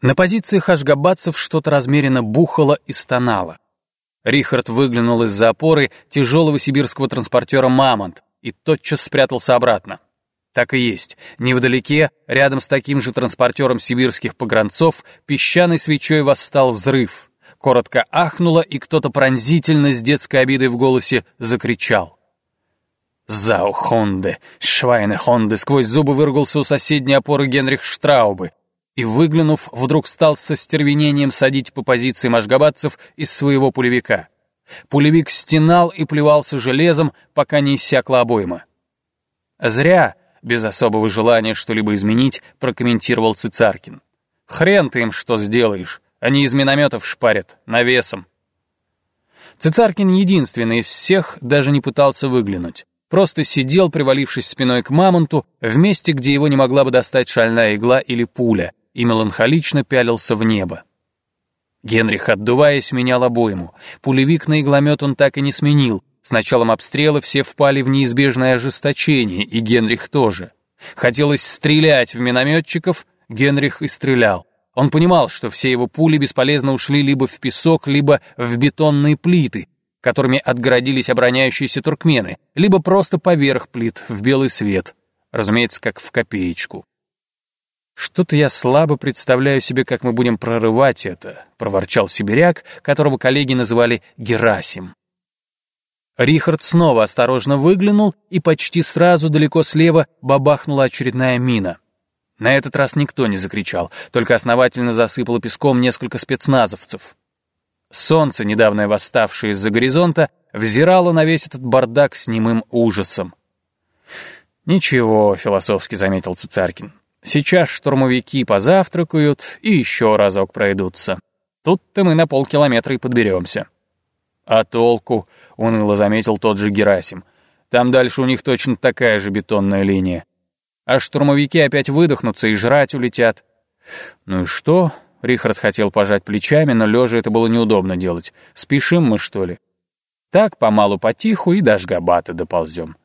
На позициях ашгабадцев что-то размеренно бухало и стонало. Рихард выглянул из-за опоры тяжелого сибирского транспортера «Мамонт» и тотчас спрятался обратно. Так и есть. Невдалеке, рядом с таким же транспортером сибирских погранцов, песчаной свечой восстал взрыв. Коротко ахнуло, и кто-то пронзительно с детской обидой в голосе закричал. «Зау Хонде! Швайне Хонде!» Сквозь зубы выругался у соседней опоры Генрих Штраубы и, выглянув, вдруг стал со стервенением садить по позициям ашгабадцев из своего пулевика. Пулевик стенал и плевался железом, пока не иссякла обойма. «Зря!» без особого желания что-либо изменить, прокомментировал Цицаркин. «Хрен ты им что сделаешь, они из минометов шпарят, навесом». Цицаркин единственный из всех даже не пытался выглянуть. Просто сидел, привалившись спиной к мамонту, в месте, где его не могла бы достать шальная игла или пуля, и меланхолично пялился в небо. Генрих, отдуваясь, менял обойму. Пулевик на игломет он так и не сменил, с началом обстрела все впали в неизбежное ожесточение, и Генрих тоже. Хотелось стрелять в минометчиков, Генрих и стрелял. Он понимал, что все его пули бесполезно ушли либо в песок, либо в бетонные плиты, которыми отгородились обороняющиеся туркмены, либо просто поверх плит, в белый свет, разумеется, как в копеечку. «Что-то я слабо представляю себе, как мы будем прорывать это», — проворчал сибиряк, которого коллеги называли Герасим. Рихард снова осторожно выглянул, и почти сразу далеко слева бабахнула очередная мина. На этот раз никто не закричал, только основательно засыпало песком несколько спецназовцев. Солнце, недавно восставшее из-за горизонта, взирало на весь этот бардак с немым ужасом. «Ничего», — философски заметил Цицаркин, — «сейчас штурмовики позавтракают и еще разок пройдутся. Тут-то мы на полкилометра и подберемся». «А толку?» — уныло заметил тот же Герасим. «Там дальше у них точно такая же бетонная линия. А штурмовики опять выдохнутся и жрать улетят». «Ну и что?» — Рихард хотел пожать плечами, но лежа это было неудобно делать. «Спешим мы, что ли?» «Так, помалу-потиху и до Жгабата доползем».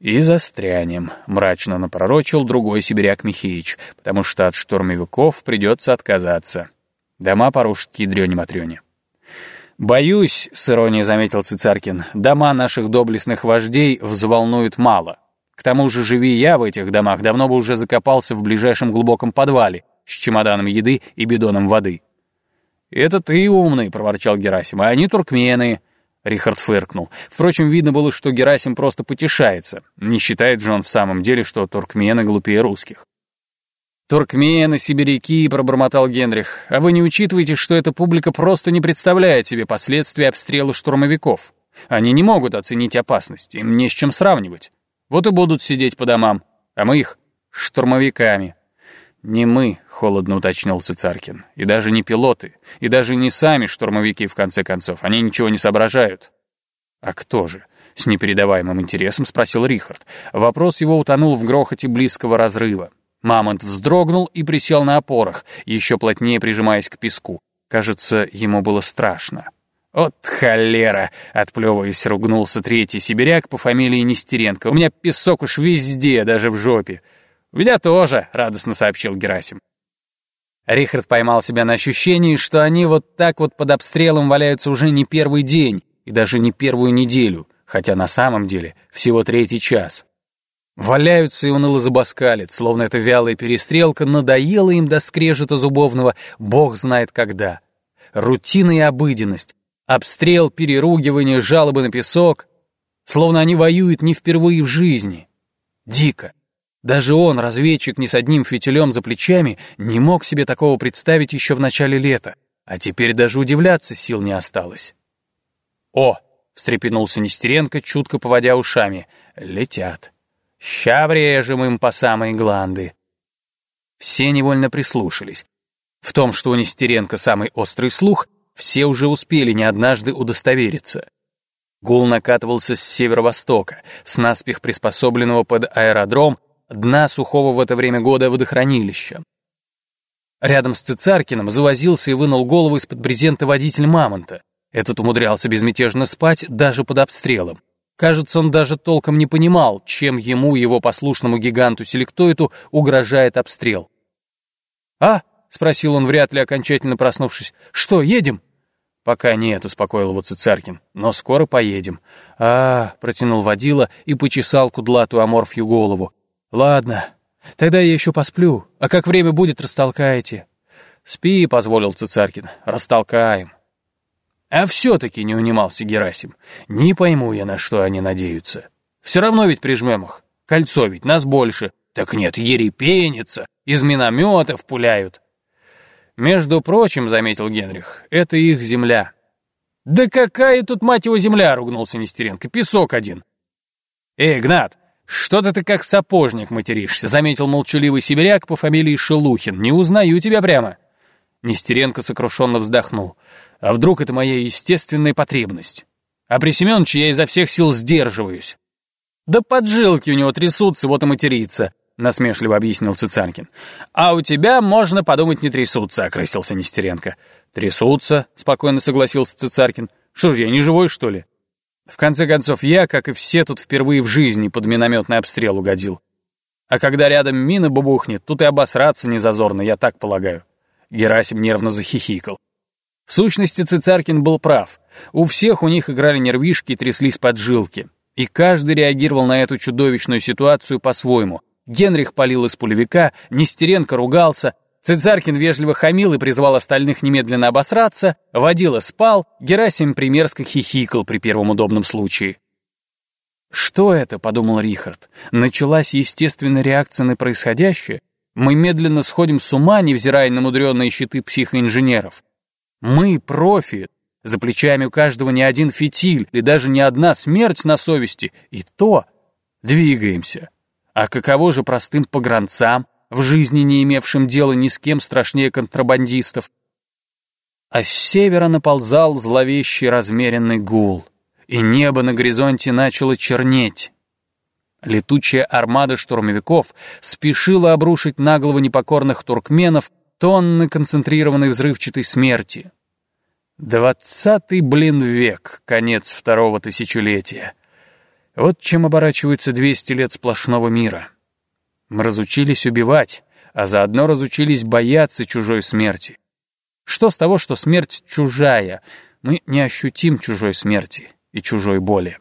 «И застрянем», — мрачно напророчил другой сибиряк Михеич, потому что от штурмовиков придется отказаться. Дома порушат ядрёне-матрёне. «Боюсь», — с иронией заметил Цицаркин, «дома наших доблестных вождей взволнуют мало. К тому же, живи я в этих домах, давно бы уже закопался в ближайшем глубоком подвале с чемоданом еды и бидоном воды». «Это ты умный», — проворчал Герасим, — «а они туркмены». Рихард фыркнул. Впрочем, видно было, что Герасим просто потешается. Не считает же он в самом деле, что туркмены глупее русских. «Туркмены, сибиряки», — пробормотал Генрих. «А вы не учитываете, что эта публика просто не представляет себе последствий обстрела штурмовиков? Они не могут оценить опасность, им не с чем сравнивать. Вот и будут сидеть по домам, а мы их штурмовиками». «Не мы», — холодно уточнил Цицаркин, «и даже не пилоты, и даже не сами штурмовики, в конце концов, они ничего не соображают». «А кто же?» — с непередаваемым интересом спросил Рихард. Вопрос его утонул в грохоте близкого разрыва. Мамонт вздрогнул и присел на опорах, еще плотнее прижимаясь к песку. Кажется, ему было страшно. «От холера!» — отплевываясь, ругнулся третий сибиряк по фамилии Нестеренко. «У меня песок уж везде, даже в жопе». «У меня тоже», — радостно сообщил Герасим. Рихард поймал себя на ощущении, что они вот так вот под обстрелом валяются уже не первый день и даже не первую неделю, хотя на самом деле всего третий час. Валяются и уныло забаскалит, словно эта вялая перестрелка надоела им до скрежета зубовного бог знает когда. Рутина и обыденность, обстрел, переругивание, жалобы на песок. Словно они воюют не впервые в жизни. Дико. Даже он, разведчик не с одним фитилем за плечами, не мог себе такого представить еще в начале лета. А теперь даже удивляться сил не осталось. «О!» — встрепенулся Нестеренко, чутко поводя ушами. «Летят». Ща врежем им по самой гланды. Все невольно прислушались. В том, что у Нестеренко самый острый слух, все уже успели не однажды удостовериться. Гул накатывался с северо-востока, с наспех приспособленного под аэродром дна сухого в это время года водохранилища. Рядом с Цицаркиным завозился и вынул голову из-под брезента водитель Мамонта. Этот умудрялся безмятежно спать даже под обстрелом. Кажется, он даже толком не понимал, чем ему, его послушному гиганту-селектоиду, угрожает обстрел. «А!» спросил он, вряд ли окончательно проснувшись. «Что, едем?» «Пока нет», — успокоил его Цицаркин, — «но скоро поедем». А, -а, -а протянул водила и почесал кудлатую аморфью голову. «Ладно, тогда я еще посплю, а как время будет, растолкаете». «Спи», — позволил Цицаркин, — «растолкаем». А все-таки не унимался Герасим. Не пойму я, на что они надеются. Все равно ведь прижмем их. Кольцо ведь нас больше. Так нет, ерепенится, из минометов пуляют. Между прочим, заметил Генрих, это их земля. Да какая тут, мать его, земля, ругнулся Нестеренко, песок один. Эй, Гнат, что-то ты как сапожник материшься, заметил молчаливый сибиряк по фамилии Шелухин. Не узнаю тебя прямо. Нестеренко сокрушенно вздохнул. А вдруг это моя естественная потребность? А при Семеновиче я изо всех сил сдерживаюсь. Да поджилки у него трясутся, вот и матерится, насмешливо объяснил Цицанкин. А у тебя, можно подумать, не трясутся, окрысился Нестеренко. Трясутся, спокойно согласился Цицаркин. Что ж, я не живой, что ли? В конце концов, я, как и все тут впервые в жизни, под минометный обстрел угодил. А когда рядом мина бубухнет, тут и обосраться не зазорно, я так полагаю. Герасим нервно захихикал. В сущности, Цицаркин был прав. У всех у них играли нервишки и тряслись поджилки. И каждый реагировал на эту чудовищную ситуацию по-своему. Генрих палил из пулевика, Нестеренко ругался, Цицаркин вежливо хамил и призвал остальных немедленно обосраться, водила спал, Герасим примерзко хихикал при первом удобном случае. «Что это?» — подумал Рихард. «Началась естественная реакция на происходящее? Мы медленно сходим с ума, невзирая на мудреные щиты психоинженеров. Мы профи. За плечами у каждого не один фитиль, или даже не одна смерть на совести. И то двигаемся. А каково же простым погранцам, в жизни не имевшим дела ни с кем страшнее контрабандистов? А с севера наползал зловещий размеренный гул, и небо на горизонте начало чернеть. Летучая армада штурмовиков спешила обрушить на головы непокорных туркменов тонны концентрированной взрывчатой смерти. Двадцатый, блин, век, конец второго тысячелетия. Вот чем оборачиваются двести лет сплошного мира. Мы разучились убивать, а заодно разучились бояться чужой смерти. Что с того, что смерть чужая? Мы не ощутим чужой смерти и чужой боли.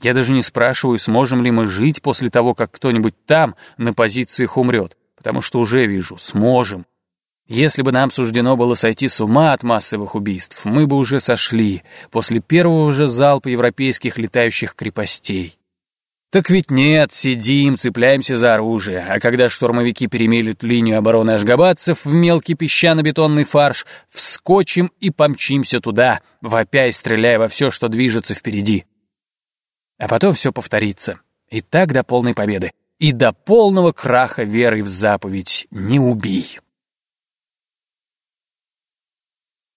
Я даже не спрашиваю, сможем ли мы жить после того, как кто-нибудь там на позициях умрет потому что уже вижу, сможем. Если бы нам суждено было сойти с ума от массовых убийств, мы бы уже сошли после первого же залпа европейских летающих крепостей. Так ведь нет, сидим, цепляемся за оружие, а когда штурмовики перемелют линию обороны ашгабадцев в мелкий песчано-бетонный фарш, вскочим и помчимся туда, вопя и стреляя во все, что движется впереди. А потом все повторится. И так до полной победы и до полного краха веры в заповедь «не убий».